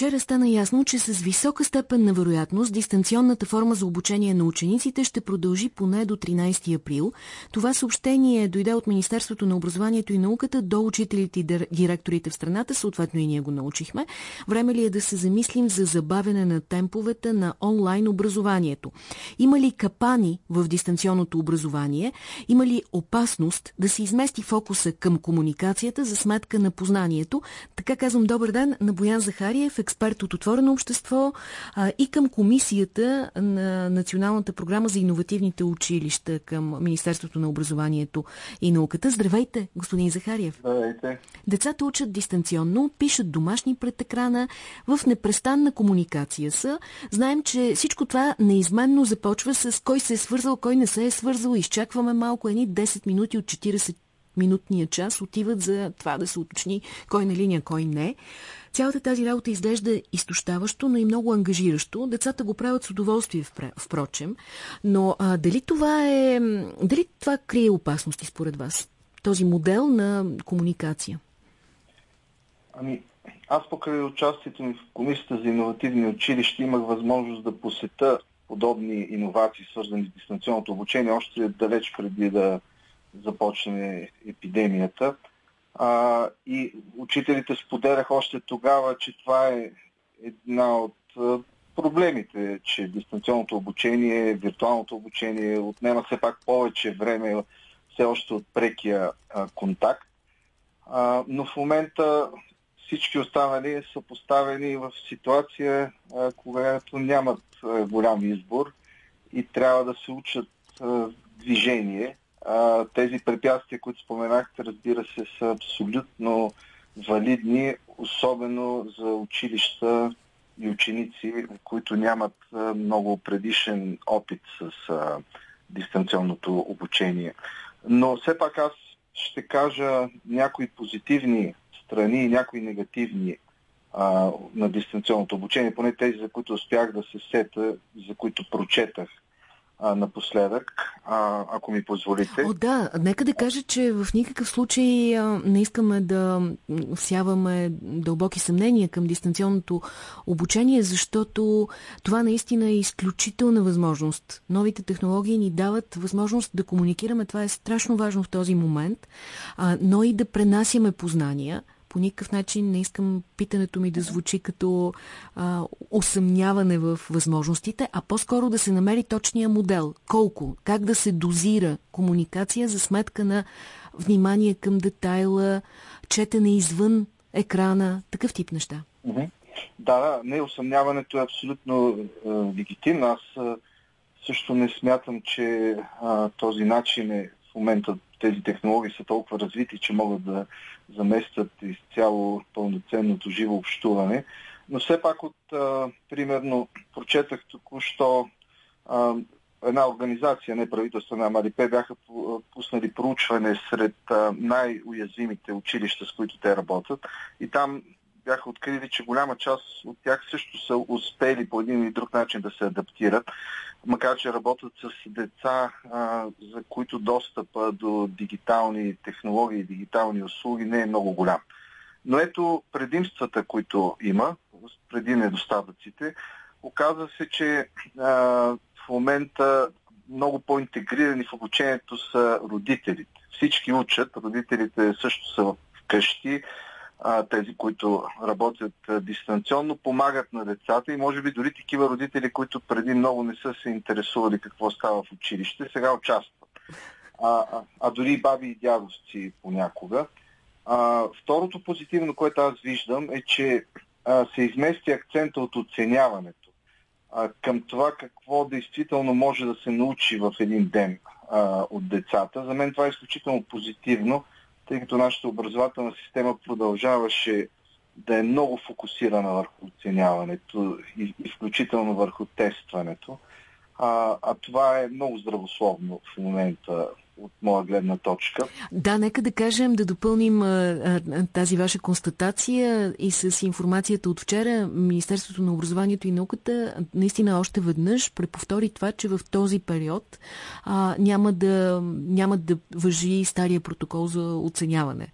Вчера стана ясно, че с висока степен на вероятност дистанционната форма за обучение на учениците ще продължи поне до 13 април. Това съобщение дойде от Министерството на образованието и науката до учителите и директорите в страната, съответно и ние го научихме. Време ли е да се замислим за забавяне на темповете на онлайн образованието? Има ли капани в дистанционното образование? Има ли опасност да се измести фокуса към комуникацията за сметка на познанието? Така казвам добър ден на Боян Захариев, експерт от Отворено общество а, и към комисията на Националната програма за иновативните училища към Министерството на образованието и науката. Здравейте, господин Захариев. Здравейте. Децата учат дистанционно, пишат домашни пред екрана, в непрестанна комуникация са. Знаем, че всичко това неизменно започва с кой се е свързал, кой не се е свързал. Изчакваме малко едни 10 минути от 40 минутния час отиват за това да се уточни кой на линия, кой не. Цялата тази работа изглежда изтощаващо, но и много ангажиращо. Децата го правят с удоволствие, впрочем. Но а, дали това е... Дали това крие опасности според вас? Този модел на комуникация? Ами, аз покрай участието ми в Комисията за иновативни училища имах възможност да посета подобни иновации, свързани с дистанционното обучение, още далеч преди да започне епидемията. А, и учителите споделяха още тогава, че това е една от проблемите, че дистанционното обучение, виртуалното обучение отнема все пак повече време все още от прекия а, контакт. А, но в момента всички останали са поставени в ситуация, а, когато нямат а, голям избор и трябва да се учат а, движение а, тези препятствия, които споменахте, разбира се, са абсолютно валидни, особено за училища и ученици, които нямат много предишен опит с а, дистанционното обучение. Но все пак аз ще кажа някои позитивни страни и някои негативни а, на дистанционното обучение, поне тези, за които успях да се сета, за които прочетах а, напоследък, а, ако ми позволите. О, да, нека да кажа, че в никакъв случай а, не искаме да всяваме дълбоки съмнения към дистанционното обучение, защото това наистина е изключителна възможност. Новите технологии ни дават възможност да комуникираме, това е страшно важно в този момент, а, но и да пренасяме познания, по никакъв начин не искам питането ми да звучи като а, усъмняване в възможностите, а по-скоро да се намери точния модел. Колко? Как да се дозира комуникация за сметка на внимание към детайла, четене извън екрана, такъв тип неща. Да, да, не, усъмняването е абсолютно е, легитимно. Аз е, също не смятам, че е, този начин е в момента тези технологии са толкова развити, че могат да заместят изцяло пълноценното живо общуване. Но все пак от, а, примерно, прочетах току-що а, една организация, не правителствена, Марипе, бяха пуснали проучване сред най-уязвимите училища, с които те работят. И там бяха открили, че голяма част от тях също са успели по един или друг начин да се адаптират, макар че работят с деца, за които достъпа до дигитални технологии, дигитални услуги не е много голям. Но ето предимствата, които има, преди недостатъците, оказва се, че в момента много по-интегрирани в обучението са родителите. Всички учат, родителите също са вкъщи, а, тези, които работят а, дистанционно, помагат на децата и може би дори такива родители, които преди много не са се интересували какво става в училище, сега участват. А, а, а дори баби и дядовци понякога. А, второто позитивно, което аз виждам е, че а, се измести акцента от оценяването а, към това какво действително може да се научи в един ден а, от децата. За мен това е изключително позитивно, тъй като нашата образователна система продължаваше да е много фокусирана върху оценяването и, и включително върху тестването. А, а това е много здравословно в момента от моя гледна точка. Да, нека да кажем, да допълним а, а, тази ваша констатация и с информацията от вчера. Министерството на образованието и науката наистина още веднъж преповтори това, че в този период а, няма, да, няма да въжи стария протокол за оценяване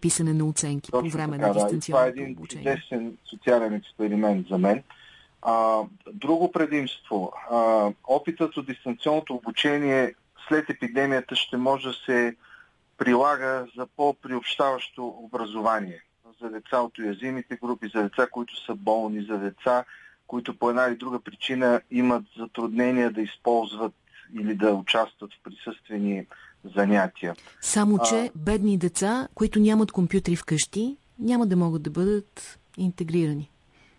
писане на оценки Точно по време така, на дистанционното да. Това е един чудесен социален експеримент за мен. А, друго предимство. А, опитът от дистанционното обучение след епидемията ще може да се прилага за по-приобщаващо образование за деца от уязвимите групи, за деца, които са болни, за деца, които по една или друга причина имат затруднения да използват или да участват в присъствени занятия. Само, че а... бедни деца, които нямат компютри вкъщи, няма да могат да бъдат интегрирани.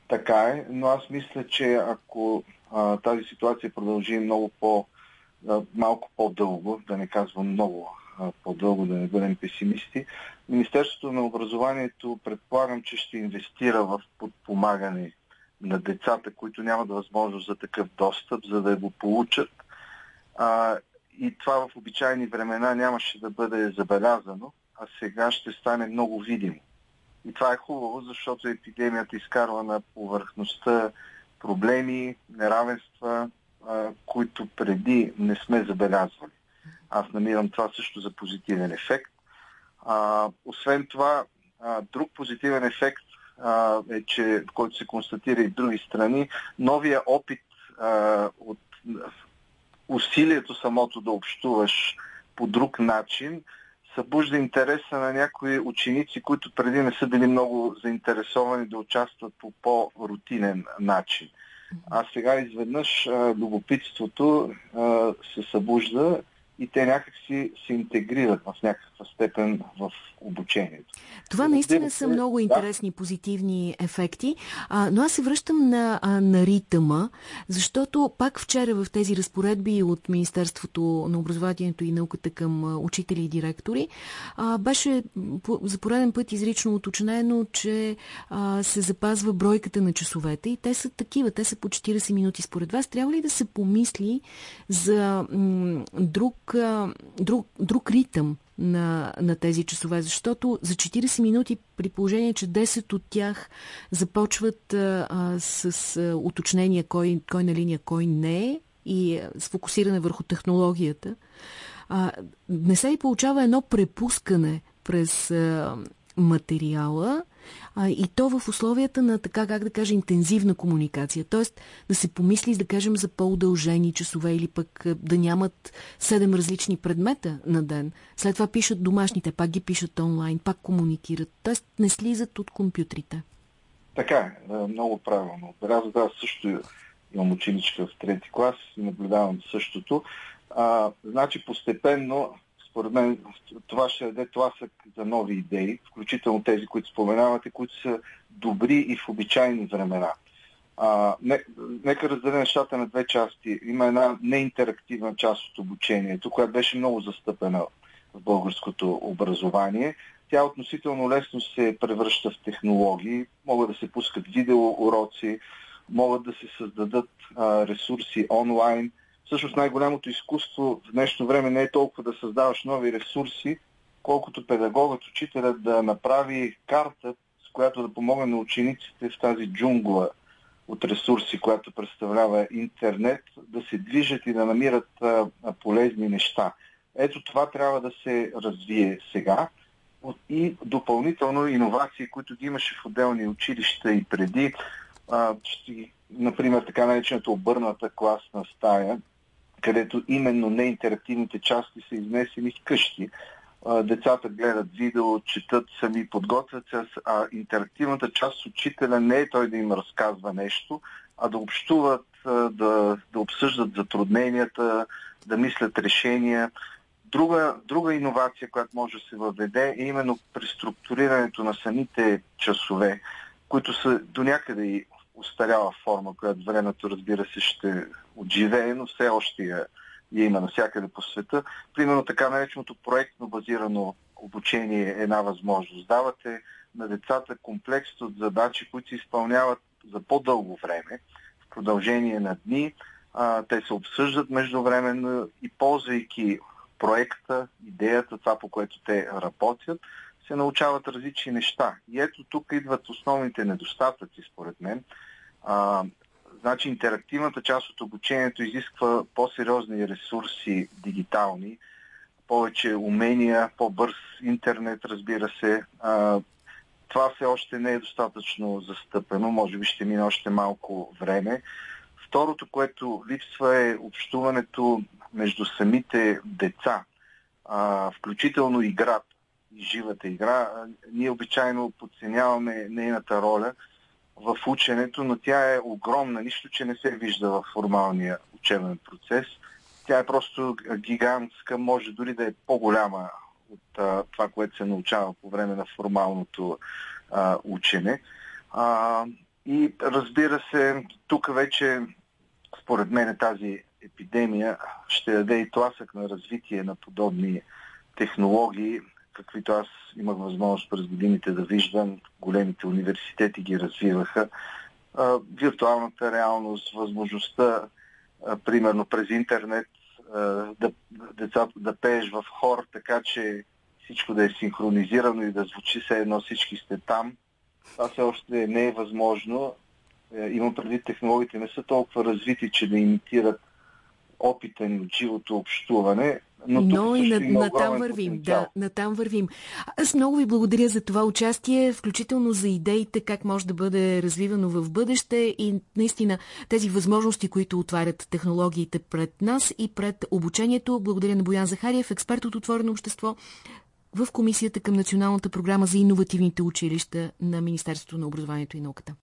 Така е, но аз мисля, че ако а, тази ситуация продължи много по, малко по-дълго, да не казвам много по-дълго, да не бъдем песимисти, Министерството на образованието предполагам, че ще инвестира в подпомагане на децата, които нямат възможност за такъв достъп, за да го получат. А, и това в обичайни времена нямаше да бъде забелязано, а сега ще стане много видимо. И това е хубаво, защото епидемията изкарва на повърхността проблеми, неравенства, които преди не сме забелязвали. Аз намирам това също за позитивен ефект. А, освен това, а, друг позитивен ефект а, е, че, който се констатира и в други страни, новия опит а, от усилието самото да общуваш по друг начин събужда интереса на някои ученици, които преди не са били много заинтересовани да участват по по-рутинен начин. А сега изведнъж а, любопитството а, се събужда и те някакси се интегрират в някаква степен в обучението. Това наистина са много интересни, да? позитивни ефекти, а, но аз се връщам на, а, на ритъма, защото пак вчера в тези разпоредби от Министерството на образованието и науката към учители и директори а, беше по, за пореден път изрично уточнено, че а, се запазва бройката на часовете и те са такива, те са по 40 минути. Според вас трябва ли да се помисли за друг друг, друг ритъм на, на тези часове, защото за 40 минути при положение, че 10 от тях започват а, с а, уточнение кой, кой на линия, кой не е и сфокусиране върху технологията, а, не се и получава едно препускане през а, материала, а, и то в условията на така, как да кажа, интензивна комуникация. Тоест да се помисли, да кажем, за по-удължени часове или пък да нямат седем различни предмета на ден. След това пишат домашните, пак ги пишат онлайн, пак комуникират. Тоест не слизат от компютрите. Така е, много правилно. Отбелязва, да, също имам ученичка в трети клас наблюдавам същото. А, значи постепенно според мен това ще даде тласък за нови идеи, включително тези, които споменавате, които са добри и в обичайни времена. А, не, нека разделим нещата на две части. Има една неинтерактивна част от обучението, която беше много застъпена в българското образование. Тя относително лесно се превръща в технологии, могат да се пускат видеоуроци, могат да се създадат а, ресурси онлайн, Всъщност най-голямото изкуство в днешно време не е толкова да създаваш нови ресурси, колкото педагогът, учителят да направи карта, с която да помогне на учениците в тази джунгла от ресурси, която представлява интернет, да се движат и да намират полезни неща. Ето това трябва да се развие сега и допълнително иновации, които ги имаше в отделни училища и преди. Например, така наречената обърната класна стая, където именно неинтерактивните части са изнесени вкъщи. Децата гледат видео, четат сами, подготвят се, а интерактивната част с учителя не е той да им разказва нещо, а да общуват, да, да обсъждат затрудненията, да мислят решения. Друга, друга иновация, която може да се въведе е именно преструктурирането на самите часове, които са до някъде и устаряла форма, която времето, разбира се, ще отживее, но все още я, я има навсякъде по света. Примерно така нареченото проектно базирано обучение е една възможност. Давате на децата комплекс от задачи, които се изпълняват за по-дълго време, в продължение на дни. А, те се обсъждат междувременно и ползвайки проекта, идеята, това по което те работят, се научават различни неща. И ето тук идват основните недостатъци, според мен. А, значи интерактивната част от обучението изисква по-сериозни ресурси дигитални, повече умения, по-бърз интернет, разбира се. А, това все още не е достатъчно застъпено, може би ще мине още малко време. Второто, което липсва е общуването между самите деца, а, включително играта живата игра. Ние обичайно подценяваме нейната роля в ученето, но тя е огромна, нищо, че не се вижда в формалния учебен процес. Тя е просто гигантска, може дори да е по-голяма от а, това, което се научава по време на формалното а, учене. А, и разбира се, тук вече, според мен, тази епидемия ще даде и тласък на развитие на подобни технологии, каквито аз имах възможност през годините да виждам. Големите университети ги развиваха. Виртуалната реалност, възможността, примерно през интернет, да, децата да пееш в хор, така че всичко да е синхронизирано и да звучи се едно всички сте там. Това все още не е възможно. Е, имам предвид, технологиите не са толкова развити, че да имитират опита ни от живото общуване. Но, но и на, на там вървим. Потенциал. Да, на там вървим. Аз много ви благодаря за това участие, включително за идеите как може да бъде развивано в бъдеще и наистина тези възможности, които отварят технологиите пред нас и пред обучението. Благодаря на Боян Захариев, експерт от Отворено общество в Комисията към Националната програма за иновативните училища на Министерството на образованието и науката.